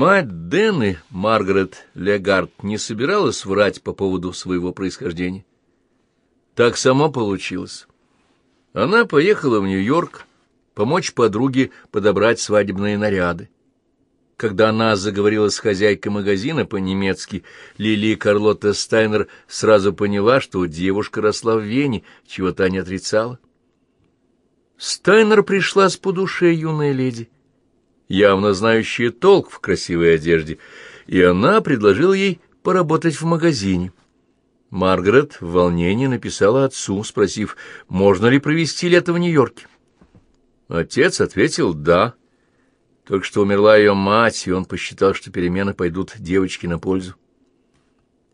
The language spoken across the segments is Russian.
Мать Дэны, Маргарет Легард, не собиралась врать по поводу своего происхождения. Так само получилось. Она поехала в Нью-Йорк помочь подруге подобрать свадебные наряды. Когда она заговорила с хозяйкой магазина по-немецки, Лили Карлотта Стайнер сразу поняла, что девушка росла в Вене, чего та не отрицала. Стайнер пришла с по душе юная леди — явно знающая толк в красивой одежде, и она предложила ей поработать в магазине. Маргарет в волнении написала отцу, спросив, можно ли провести лето в Нью-Йорке. Отец ответил «да». Только что умерла ее мать, и он посчитал, что перемены пойдут девочке на пользу.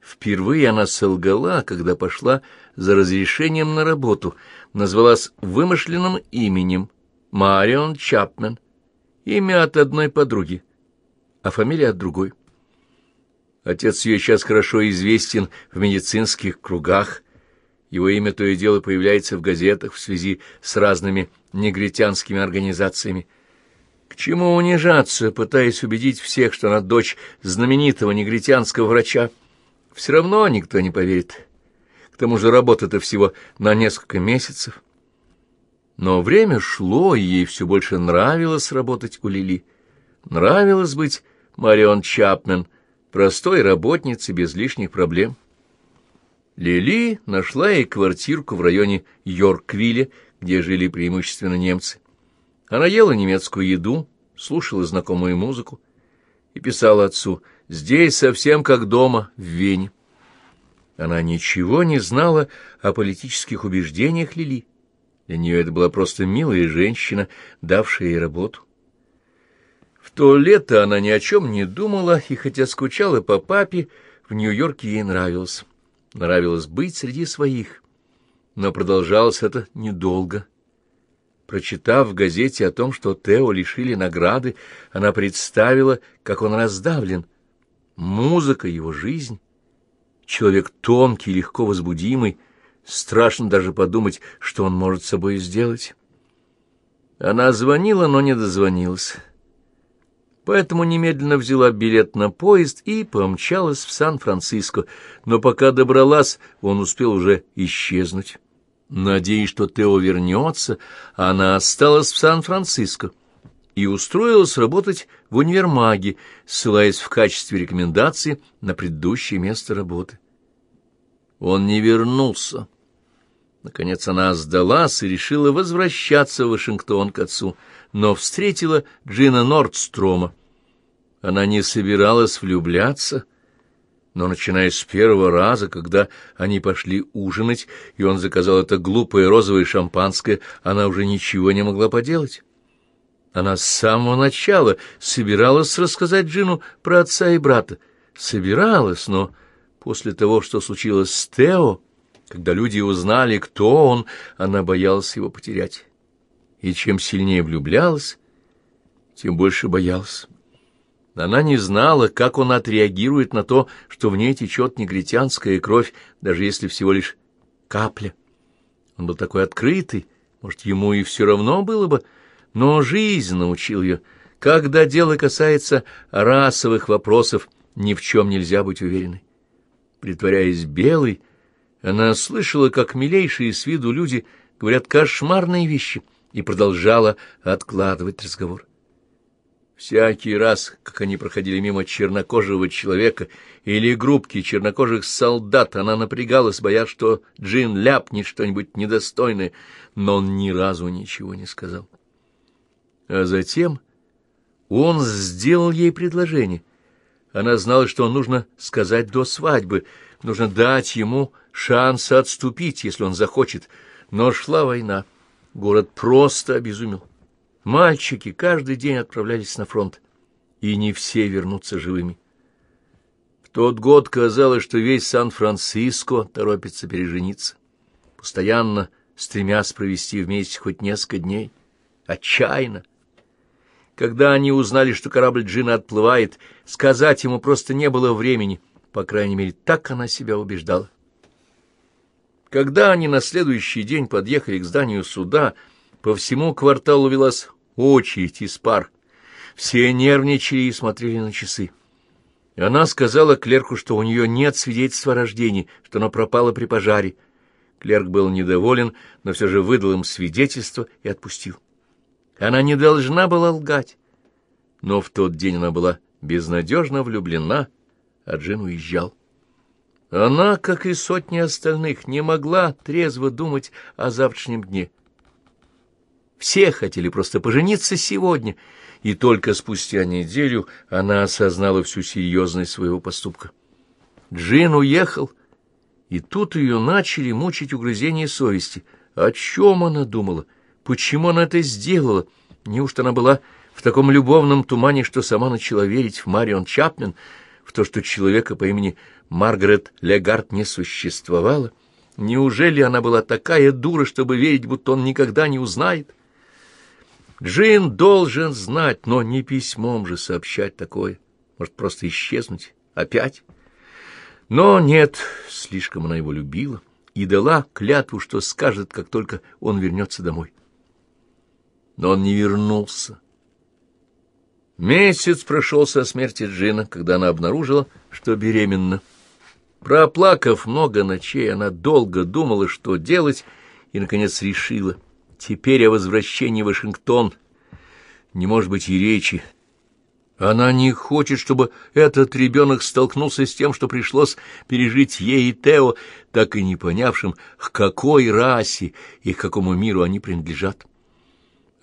Впервые она солгала, когда пошла за разрешением на работу, назвалась вымышленным именем Марион Чапмен, Имя от одной подруги, а фамилия от другой. Отец ее сейчас хорошо известен в медицинских кругах. Его имя то и дело появляется в газетах в связи с разными негритянскими организациями. К чему унижаться, пытаясь убедить всех, что она дочь знаменитого негритянского врача? Все равно никто не поверит. К тому же работа-то всего на несколько месяцев. Но время шло, и ей все больше нравилось работать у Лили. Нравилось быть Марион Чапмен, простой работницей без лишних проблем. Лили нашла ей квартирку в районе Йорквилля, где жили преимущественно немцы. Она ела немецкую еду, слушала знакомую музыку и писала отцу «Здесь совсем как дома, в Вене». Она ничего не знала о политических убеждениях Лили. Для нее это была просто милая женщина, давшая ей работу. В то лето она ни о чем не думала, и хотя скучала по папе, в Нью-Йорке ей нравилось. Нравилось быть среди своих. Но продолжалось это недолго. Прочитав в газете о том, что Тео лишили награды, она представила, как он раздавлен. Музыка — его жизнь. Человек тонкий, легко возбудимый, Страшно даже подумать, что он может с собой сделать. Она звонила, но не дозвонилась. Поэтому немедленно взяла билет на поезд и помчалась в Сан-Франциско, но пока добралась, он успел уже исчезнуть. Надеясь, что Тео вернется, она осталась в Сан-Франциско и устроилась работать в универмаге, ссылаясь в качестве рекомендации на предыдущее место работы. Он не вернулся. Наконец она сдалась и решила возвращаться в Вашингтон к отцу, но встретила Джина Нордстрома. Она не собиралась влюбляться, но, начиная с первого раза, когда они пошли ужинать, и он заказал это глупое розовое шампанское, она уже ничего не могла поделать. Она с самого начала собиралась рассказать Джину про отца и брата. Собиралась, но после того, что случилось с Тео, когда люди узнали, кто он, она боялась его потерять. И чем сильнее влюблялась, тем больше боялась. Она не знала, как он отреагирует на то, что в ней течет негритянская кровь, даже если всего лишь капля. Он был такой открытый, может, ему и все равно было бы, но жизнь научил ее, когда дело касается расовых вопросов, ни в чем нельзя быть уверенной. Притворяясь белой, она слышала, как милейшие с виду люди говорят кошмарные вещи, и продолжала откладывать разговор. Всякий раз, как они проходили мимо чернокожего человека или группки чернокожих солдат, она напрягалась, боясь, что Джин ляпнет что-нибудь недостойное, но он ни разу ничего не сказал. А затем он сделал ей предложение. Она знала, что нужно сказать до свадьбы, нужно дать ему шанс отступить, если он захочет. Но шла война. Город просто обезумел. Мальчики каждый день отправлялись на фронт, и не все вернутся живыми. В тот год казалось, что весь Сан-Франциско торопится пережениться, постоянно стремясь провести вместе хоть несколько дней. Отчаянно. Когда они узнали, что корабль Джина отплывает, сказать ему просто не было времени, по крайней мере, так она себя убеждала. Когда они на следующий день подъехали к зданию суда, по всему кварталу велась очередь из пар. Все нервничали и смотрели на часы. Она сказала клерку, что у нее нет свидетельства о рождении, что оно пропало при пожаре. Клерк был недоволен, но все же выдал им свидетельство и отпустил. Она не должна была лгать. Но в тот день она была безнадежно влюблена, а Джин уезжал. Она, как и сотни остальных, не могла трезво думать о завтрашнем дне. Все хотели просто пожениться сегодня, и только спустя неделю она осознала всю серьезность своего поступка. Джин уехал, и тут ее начали мучить угрызения совести. О чем она думала? Почему она это сделала? Неужто она была в таком любовном тумане, что сама начала верить в Марион Чапмен, то, что человека по имени Маргарет Легард не существовало? Неужели она была такая дура, чтобы верить, будто он никогда не узнает? Джин должен знать, но не письмом же сообщать такое. Может, просто исчезнуть? Опять? Но нет, слишком она его любила и дала клятву, что скажет, как только он вернется домой. Но он не вернулся. Месяц прошел со смерти Джина, когда она обнаружила, что беременна. Проплакав много ночей, она долго думала, что делать, и, наконец, решила — Теперь о возвращении в Вашингтон не может быть и речи. Она не хочет, чтобы этот ребенок столкнулся с тем, что пришлось пережить ей и Тео, так и не понявшим, к какой расе и к какому миру они принадлежат.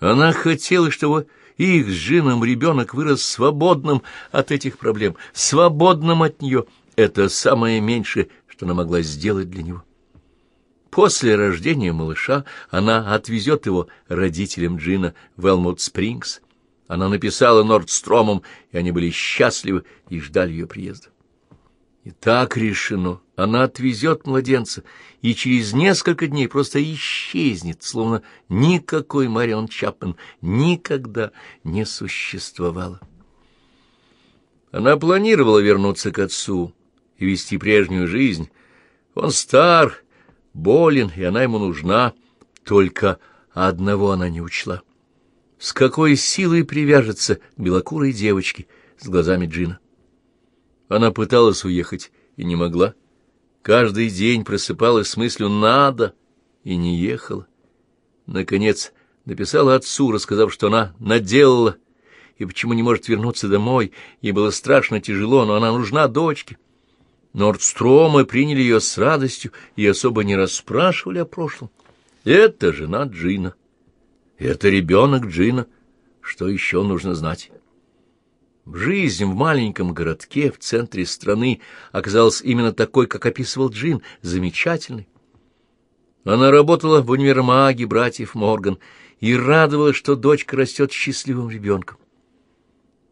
Она хотела, чтобы их с Джином ребенок вырос свободным от этих проблем, свободным от нее. Это самое меньшее, что она могла сделать для него. После рождения малыша она отвезет его родителям Джина в Элмут-Спрингс. Она написала Нордстромом, и они были счастливы и ждали ее приезда. И так решено. Она отвезет младенца, и через несколько дней просто исчезнет, словно никакой Марион Чапман никогда не существовало. Она планировала вернуться к отцу и вести прежнюю жизнь. Он стар болен, и она ему нужна, только одного она не учла. С какой силой привяжется белокурой девочке с глазами Джина? Она пыталась уехать и не могла. Каждый день просыпалась с мыслью «надо» и не ехала. Наконец написала отцу, рассказав, что она наделала, и почему не может вернуться домой. Ей было страшно тяжело, но она нужна дочке. Нордстромы приняли ее с радостью и особо не расспрашивали о прошлом. Это жена Джина. Это ребенок Джина. Что еще нужно знать? Жизнь в маленьком городке в центре страны оказалась именно такой, как описывал Джин, замечательной. Она работала в универмаге братьев Морган и радовалась, что дочка растет счастливым ребенком.